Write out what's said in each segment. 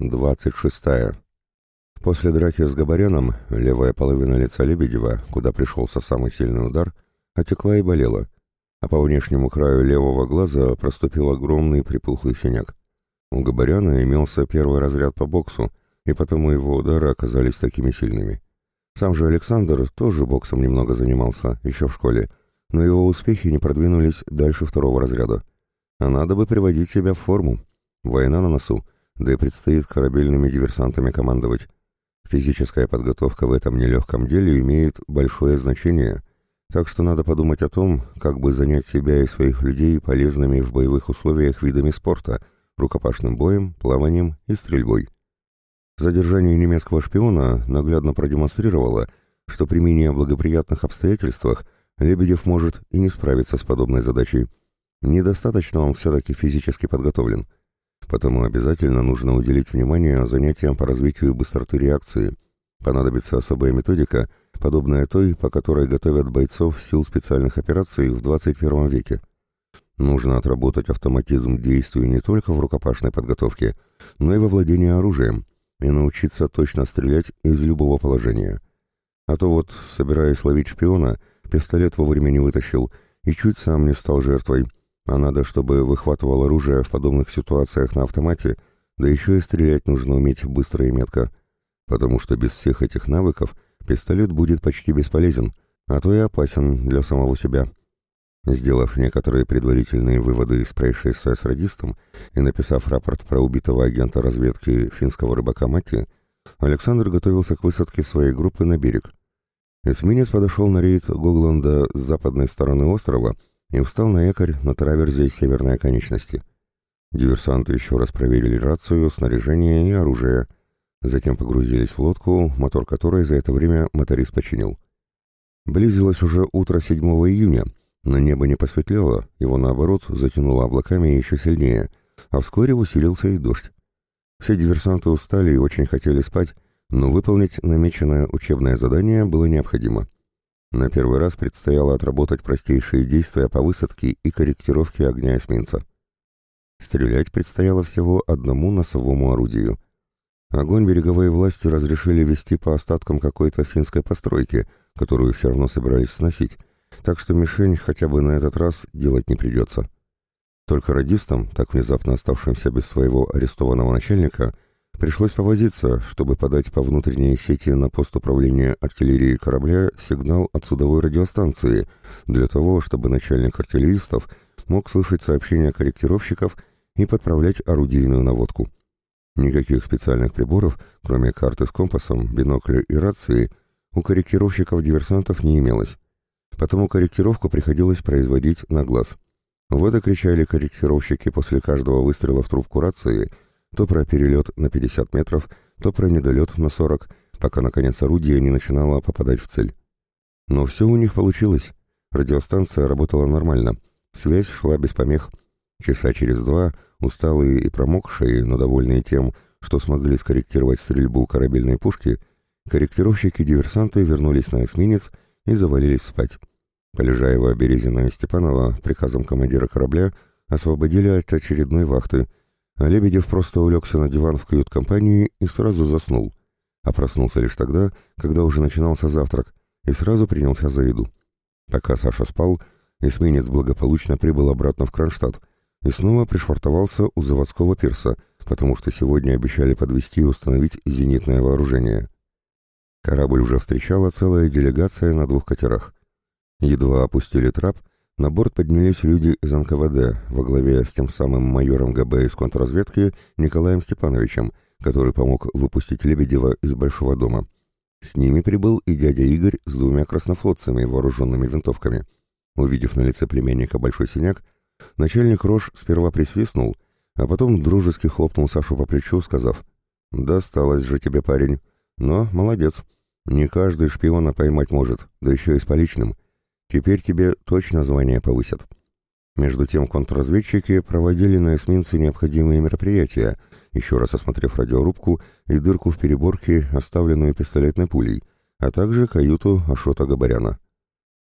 26. После драки с Габаряном левая половина лица Лебедева, куда пришелся самый сильный удар, отекла и болела, а по внешнему краю левого глаза проступил огромный припухлый синяк. У Габаряна имелся первый разряд по боксу, и потому его удары оказались такими сильными. Сам же Александр тоже боксом немного занимался, еще в школе, но его успехи не продвинулись дальше второго разряда. А надо бы приводить себя в форму. Война на носу, да и предстоит корабельными диверсантами командовать. Физическая подготовка в этом нелегком деле имеет большое значение, так что надо подумать о том, как бы занять себя и своих людей полезными в боевых условиях видами спорта, рукопашным боем, плаванием и стрельбой. Задержание немецкого шпиона наглядно продемонстрировало, что при менее благоприятных обстоятельствах Лебедев может и не справиться с подобной задачей. Недостаточно он все-таки физически подготовлен – Потому обязательно нужно уделить внимание занятиям по развитию быстроты реакции. Понадобится особая методика, подобная той, по которой готовят бойцов сил специальных операций в 21 веке. Нужно отработать автоматизм действий не только в рукопашной подготовке, но и во владении оружием, и научиться точно стрелять из любого положения. А то вот, собираясь ловить шпиона, пистолет вовремя не вытащил и чуть сам не стал жертвой, а надо, чтобы выхватывал оружие в подобных ситуациях на автомате, да еще и стрелять нужно уметь быстро и метко, потому что без всех этих навыков пистолет будет почти бесполезен, а то и опасен для самого себя. Сделав некоторые предварительные выводы из происшествия с радистом и написав рапорт про убитого агента разведки финского рыбака Мати, Александр готовился к высадке своей группы на берег. Эсминец подошел на рейд Гогланда с западной стороны острова — и встал на якорь на траверзе северной оконечности. Диверсанты еще раз проверили рацию, снаряжение и оружие, затем погрузились в лодку, мотор которой за это время моторист починил. Близилось уже утро 7 июня, но небо не посветлело, его наоборот затянуло облаками еще сильнее, а вскоре усилился и дождь. Все диверсанты устали и очень хотели спать, но выполнить намеченное учебное задание было необходимо. На первый раз предстояло отработать простейшие действия по высадке и корректировке огня эсминца. Стрелять предстояло всего одному носовому орудию. Огонь береговые власти разрешили вести по остаткам какой-то финской постройки, которую все равно собирались сносить, так что мишень хотя бы на этот раз делать не придется. Только радистам, так внезапно оставшимся без своего арестованного начальника, Пришлось повозиться, чтобы подать по внутренней сети на пост управления артиллерии корабля сигнал от судовой радиостанции, для того, чтобы начальник артиллеристов мог слышать сообщения корректировщиков и подправлять орудийную наводку. Никаких специальных приборов, кроме карты с компасом, бинокля и рации, у корректировщиков-диверсантов не имелось. Потому корректировку приходилось производить на глаз. Вот и кричали корректировщики после каждого выстрела в трубку рации – то про перелет на 50 метров, то про недолет на 40, пока, наконец, орудие не начинало попадать в цель. Но все у них получилось. Радиостанция работала нормально. Связь шла без помех. Часа через два, усталые и промокшие, но довольные тем, что смогли скорректировать стрельбу корабельной пушки, корректировщики-диверсанты вернулись на эсминец и завалились спать. Полежаева, Березина и Степанова приказом командира корабля освободили от очередной вахты – а Лебедев просто улегся на диван в кают-компании и сразу заснул, а проснулся лишь тогда, когда уже начинался завтрак, и сразу принялся за еду. Пока Саша спал, эсминец благополучно прибыл обратно в Кронштадт и снова пришвартовался у заводского пирса, потому что сегодня обещали подвести и установить зенитное вооружение. Корабль уже встречала целая делегация на двух катерах. Едва опустили трап — на борт поднялись люди из НКВД во главе с тем самым майором ГБ из контрразведки Николаем Степановичем, который помог выпустить Лебедева из Большого дома. С ними прибыл и дядя Игорь с двумя краснофлотцами, вооруженными винтовками. Увидев на лице племянника большой синяк, начальник Рож сперва присвистнул, а потом дружески хлопнул Сашу по плечу, сказав, «Досталось же тебе, парень. Но молодец. Не каждый шпиона поймать может, да еще и с поличным. Теперь тебе точно звание повысят. Между тем контрразведчики проводили на эсминце необходимые мероприятия, еще раз осмотрев радиорубку и дырку в переборке, оставленную пистолетной пулей, а также каюту Ашота Габаряна.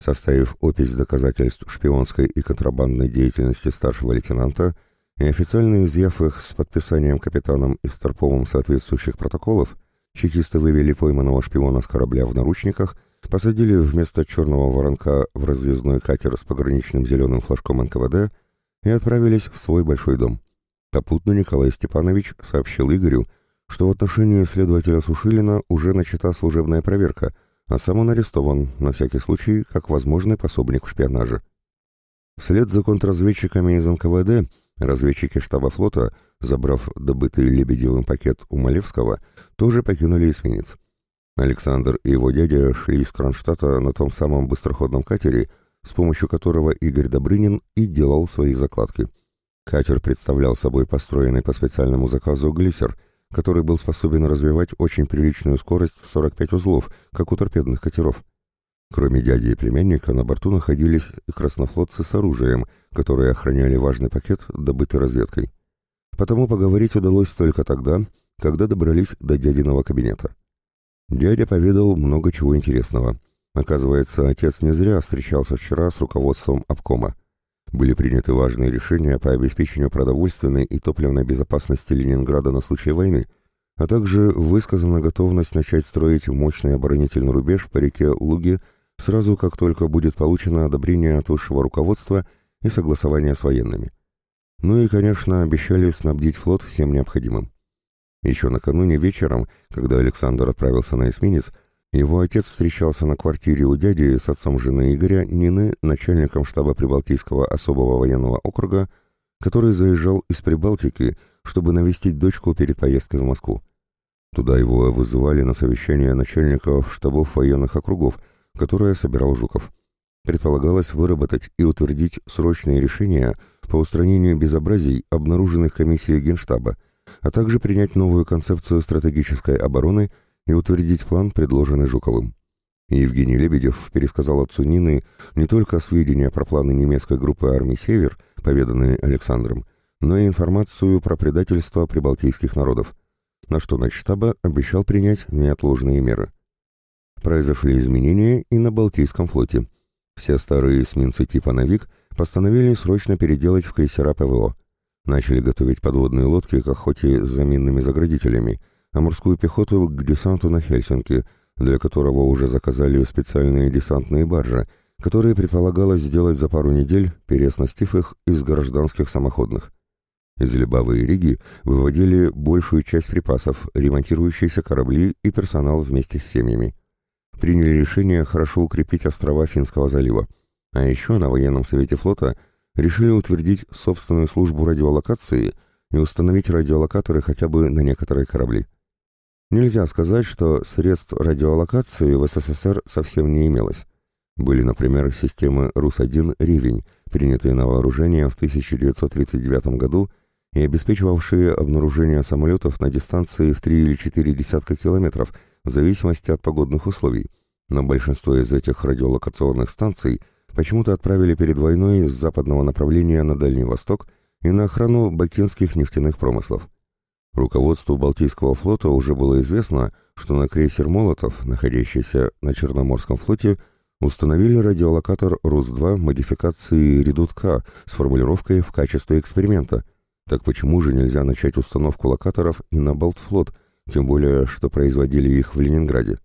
Составив опись доказательств шпионской и контрабандной деятельности старшего лейтенанта, и официально изъяв их с подписанием капитаном и Старповым соответствующих протоколов, чекисты вывели пойманного шпиона с корабля в наручниках, посадили вместо черного воронка в разъездной катер с пограничным зеленым флажком НКВД и отправились в свой большой дом. Попутно Николай Степанович сообщил Игорю, что в отношении следователя Сушилина уже начата служебная проверка, а сам он арестован, на всякий случай, как возможный пособник в шпионаже. Вслед за контрразведчиками из НКВД разведчики штаба флота, забрав добытый Лебедевым пакет у Малевского, тоже покинули эсминец. Александр и его дядя шли из Кронштадта на том самом быстроходном катере, с помощью которого Игорь Добрынин и делал свои закладки. Катер представлял собой построенный по специальному заказу глиссер, который был способен развивать очень приличную скорость в 45 узлов, как у торпедных катеров. Кроме дяди и племянника, на борту находились и краснофлотцы с оружием, которые охраняли важный пакет, добытый разведкой. Потому поговорить удалось только тогда, когда добрались до дядиного кабинета. Дядя поведал много чего интересного. Оказывается, отец не зря встречался вчера с руководством обкома. Были приняты важные решения по обеспечению продовольственной и топливной безопасности Ленинграда на случай войны, а также высказана готовность начать строить мощный оборонительный рубеж по реке Луги сразу как только будет получено одобрение от высшего руководства и согласование с военными. Ну и, конечно, обещали снабдить флот всем необходимым. Еще накануне вечером, когда Александр отправился на эсминец, его отец встречался на квартире у дяди с отцом жены Игоря, Нины, начальником штаба Прибалтийского особого военного округа, который заезжал из Прибалтики, чтобы навестить дочку перед поездкой в Москву. Туда его вызывали на совещание начальников штабов военных округов – которое собирал Жуков. Предполагалось выработать и утвердить срочные решения по устранению безобразий, обнаруженных комиссией Генштаба, а также принять новую концепцию стратегической обороны и утвердить план, предложенный Жуковым. Евгений Лебедев пересказал отцу Нины не только сведения про планы немецкой группы армий «Север», поведанные Александром, но и информацию про предательство прибалтийских народов, на что начштаба обещал принять неотложные меры. Произошли изменения и на Балтийском флоте. Все старые эсминцы типа «Навик» постановили срочно переделать в крейсера ПВО. Начали готовить подводные лодки к охоте с заминными заградителями, а морскую пехоту к десанту на Хельсинки, для которого уже заказали специальные десантные баржи, которые предполагалось сделать за пару недель, переоснастив их из гражданских самоходных. Из Лебавы и Риги выводили большую часть припасов, ремонтирующиеся корабли и персонал вместе с семьями приняли решение хорошо укрепить острова Финского залива. А еще на военном совете флота решили утвердить собственную службу радиолокации и установить радиолокаторы хотя бы на некоторые корабли. Нельзя сказать, что средств радиолокации в СССР совсем не имелось. Были, например, системы РУС-1 «Ревень», принятые на вооружение в 1939 году и обеспечивавшие обнаружение самолетов на дистанции в 3 или 4 десятка километров – в зависимости от погодных условий, но большинство из этих радиолокационных станций почему-то отправили перед войной с западного направления на Дальний Восток и на охрану бакинских нефтяных промыслов. Руководству Балтийского флота уже было известно, что на крейсер «Молотов», находящийся на Черноморском флоте, установили радиолокатор РУС-2 модификации «Редут-К» с формулировкой «в качестве эксперимента». Так почему же нельзя начать установку локаторов и на Балтфлот – тем более, что производили их в Ленинграде.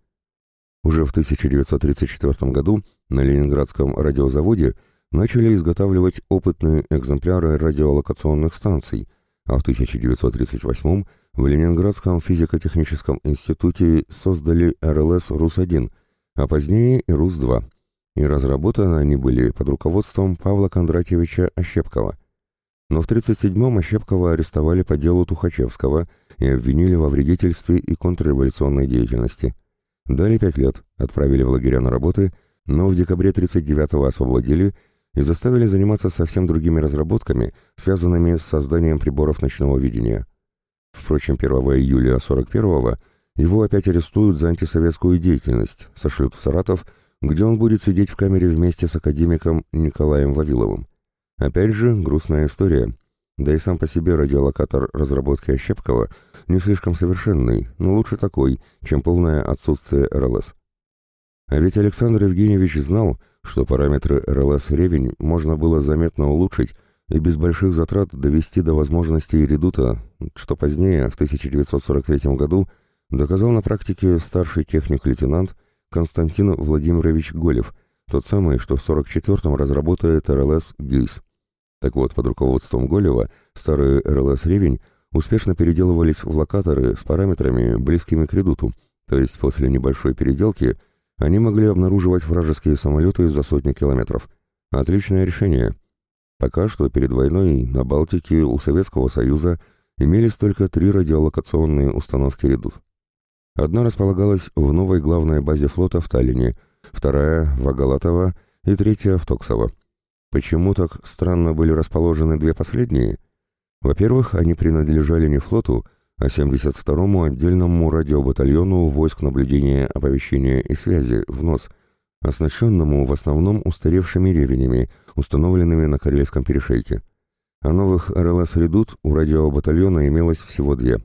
Уже в 1934 году на Ленинградском радиозаводе начали изготавливать опытные экземпляры радиолокационных станций, а в 1938 в Ленинградском физико-техническом институте создали РЛС РУС-1, а позднее и РУС-2. И разработаны они были под руководством Павла Кондратьевича Ощепкова. Но в 1937-м Ощепкова арестовали по делу Тухачевского – и обвинили во вредительстве и контрреволюционной деятельности. Дали пять лет, отправили в лагеря на работы, но в декабре 39-го освободили и заставили заниматься совсем другими разработками, связанными с созданием приборов ночного видения. Впрочем, 1 июля 41-го его опять арестуют за антисоветскую деятельность, сошлют в Саратов, где он будет сидеть в камере вместе с академиком Николаем Вавиловым. Опять же, грустная история. Да и сам по себе радиолокатор разработки Ощепкова – не слишком совершенный, но лучше такой, чем полное отсутствие РЛС. А ведь Александр Евгеньевич знал, что параметры РЛС «Ревень» можно было заметно улучшить, и без больших затрат довести до возможностей редута, что позднее, в 1943 году, доказал на практике старший техник-лейтенант Константин Владимирович Голев, тот самый, что в 1944-м разработает РЛС «ГИС». Так вот, под руководством Голева старые РЛС «Ревень» успешно переделывались в локаторы с параметрами, близкими к редуту, то есть после небольшой переделки они могли обнаруживать вражеские самолеты за сотни километров. Отличное решение. Пока что перед войной на Балтике у Советского Союза имелись только три радиолокационные установки «Редут». Одна располагалась в новой главной базе флота в Таллине, вторая — в Агалатово и третья — в Токсово. Почему так странно были расположены две последние? Во-первых, они принадлежали не флоту, а 72-му отдельному радиобатальону войск наблюдения, оповещения и связи, в НОС, оснащенному в основном устаревшими ревенями, установленными на Карельском перешейке. А новых РЛС «Редут» у радиобатальона имелось всего две.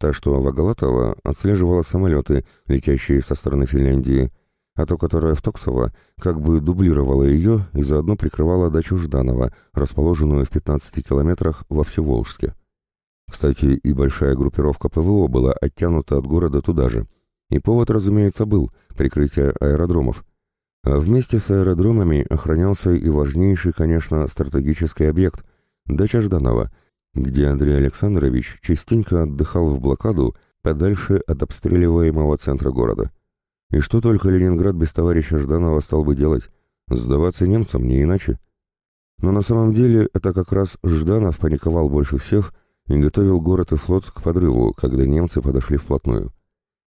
Та, что Вагалатова, отслеживала самолеты, летящие со стороны Финляндии, а то, которая в Токсово, как бы дублировала ее и заодно прикрывала дачу Жданова, расположенную в 15 километрах во Всеволжске. Кстати, и большая группировка ПВО была оттянута от города туда же. И повод, разумеется, был – прикрытие аэродромов. А вместе с аэродромами охранялся и важнейший, конечно, стратегический объект – дача Жданова, где Андрей Александрович частенько отдыхал в блокаду подальше от обстреливаемого центра города. И что только Ленинград без товарища Жданова стал бы делать? Сдаваться немцам, не иначе. Но на самом деле это как раз Жданов паниковал больше всех и готовил город и флот к подрыву, когда немцы подошли вплотную.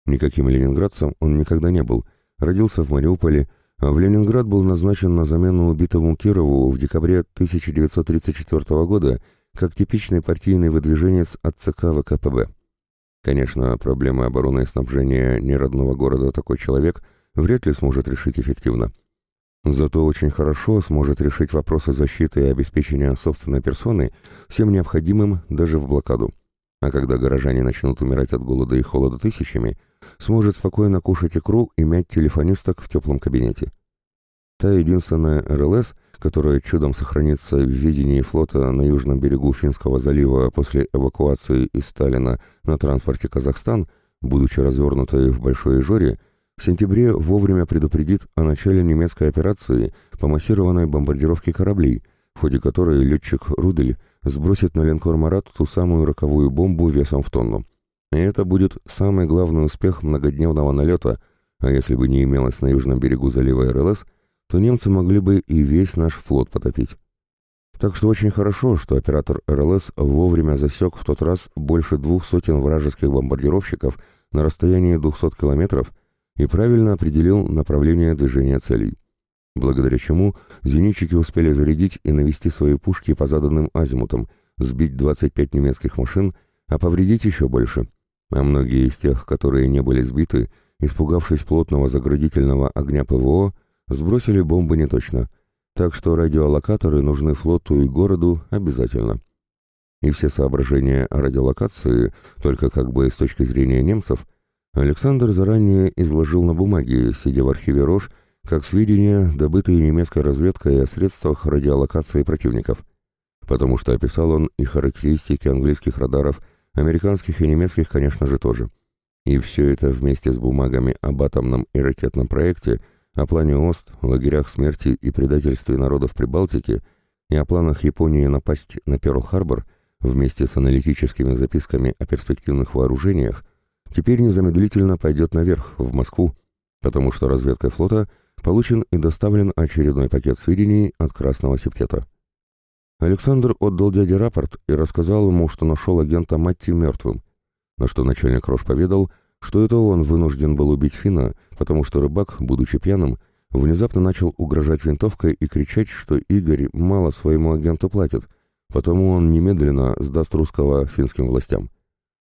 Никаким ленинградцем он никогда не был, родился в Мариуполе, а в Ленинград был назначен на замену убитому Кирову в декабре 1934 года как типичный партийный выдвиженец от ЦК ВКПБ. Конечно, проблемы обороны и снабжения неродного города такой человек вряд ли сможет решить эффективно. Зато очень хорошо сможет решить вопросы защиты и обеспечения собственной персоны всем необходимым даже в блокаду. А когда горожане начнут умирать от голода и холода тысячами, сможет спокойно кушать икру и мять телефонисток в теплом кабинете. Та единственная РЛС, которая чудом сохранится в видении флота на южном берегу Финского залива после эвакуации из Сталина на транспорте Казахстан, будучи развернутой в Большой Жоре, в сентябре вовремя предупредит о начале немецкой операции по массированной бомбардировке кораблей, в ходе которой летчик Рудель сбросит на линкор «Марат» ту самую роковую бомбу весом в тонну. И это будет самый главный успех многодневного налета, а если бы не имелось на южном берегу залива РЛС – то немцы могли бы и весь наш флот потопить. Так что очень хорошо, что оператор РЛС вовремя засек в тот раз больше двух сотен вражеских бомбардировщиков на расстоянии 200 километров и правильно определил направление движения целей. Благодаря чему зенитчики успели зарядить и навести свои пушки по заданным азимутам, сбить 25 немецких машин, а повредить еще больше. А многие из тех, которые не были сбиты, испугавшись плотного заградительного огня ПВО, Сбросили бомбы не точно, так что радиолокаторы нужны флоту и городу обязательно. И все соображения радиолокации, только как бы с точки зрения немцев, Александр заранее изложил на бумаге, сидя в архиве РОЖ, как сведения, добытые немецкой разведкой о средствах радиолокации противников, потому что описал он и характеристики английских радаров, американских и немецких, конечно же, тоже. И все это вместе с бумагами об атомном и ракетном проекте – о плане ОСТ, лагерях смерти и предательстве народов Прибалтики и о планах Японии напасть на Перл-Харбор вместе с аналитическими записками о перспективных вооружениях теперь незамедлительно пойдет наверх, в Москву, потому что разведкой флота получен и доставлен очередной пакет сведений от Красного Септета. Александр отдал дяде рапорт и рассказал ему, что нашел агента Матти мертвым, на что начальник Рош поведал, что это он вынужден был убить Фина, потому что рыбак, будучи пьяным, внезапно начал угрожать винтовкой и кричать, что Игорь мало своему агенту платит, потому он немедленно сдаст русского финским властям.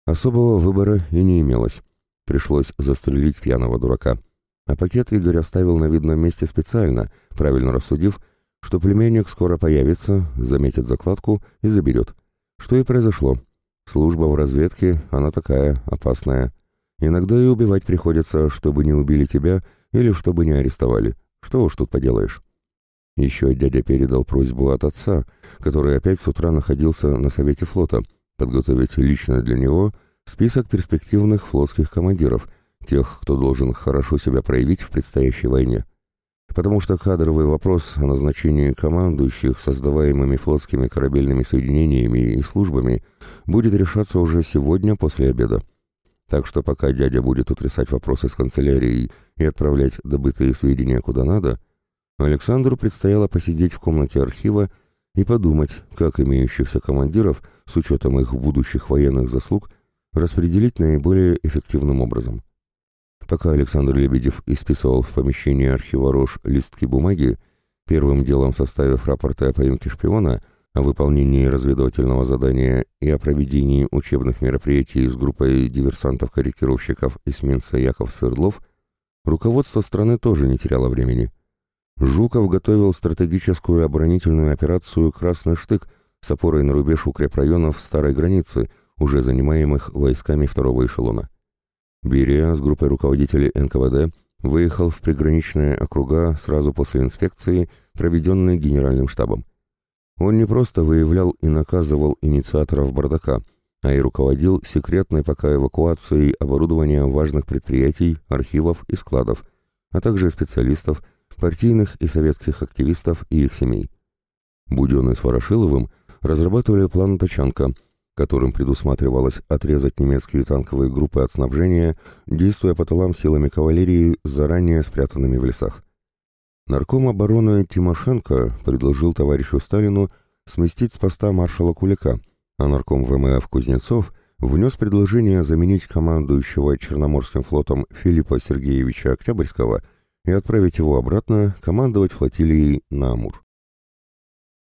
Особого выбора и не имелось. Пришлось застрелить пьяного дурака. А пакет Игорь оставил на видном месте специально, правильно рассудив, что племянник скоро появится, заметит закладку и заберет. Что и произошло. Служба в разведке, она такая, опасная. Иногда и убивать приходится, чтобы не убили тебя или чтобы не арестовали. Что уж тут поделаешь. Еще дядя передал просьбу от отца, который опять с утра находился на совете флота, подготовить лично для него список перспективных флотских командиров, тех, кто должен хорошо себя проявить в предстоящей войне. Потому что кадровый вопрос о назначении командующих создаваемыми флотскими корабельными соединениями и службами будет решаться уже сегодня после обеда. Так что пока дядя будет утрясать вопросы с канцелярией и отправлять добытые сведения куда надо, Александру предстояло посидеть в комнате архива и подумать, как имеющихся командиров, с учетом их будущих военных заслуг, распределить наиболее эффективным образом. Пока Александр Лебедев исписывал в помещении архива Рош листки бумаги, первым делом составив рапорты о поимке шпиона, о выполнении разведывательного задания и о проведении учебных мероприятий с группой диверсантов-корректировщиков эсминца Яков Свердлов, руководство страны тоже не теряло времени. Жуков готовил стратегическую оборонительную операцию «Красный штык» с опорой на рубеж укрепрайонов старой границы, уже занимаемых войсками второго эшелона. Берия с группой руководителей НКВД выехал в приграничные округа сразу после инспекции, проведенной Генеральным штабом. Он не просто выявлял и наказывал инициаторов бардака, а и руководил секретной пока эвакуацией оборудования важных предприятий, архивов и складов, а также специалистов, партийных и советских активистов и их семей. Буденный с Ворошиловым разрабатывали план Тачанка, которым предусматривалось отрезать немецкие танковые группы от снабжения, действуя по тылам силами кавалерии, заранее спрятанными в лесах. Нарком обороны Тимошенко предложил товарищу Сталину сместить с поста маршала Кулика, а нарком ВМФ Кузнецов внес предложение заменить командующего Черноморским флотом Филиппа Сергеевича Октябрьского и отправить его обратно командовать флотилией на Амур.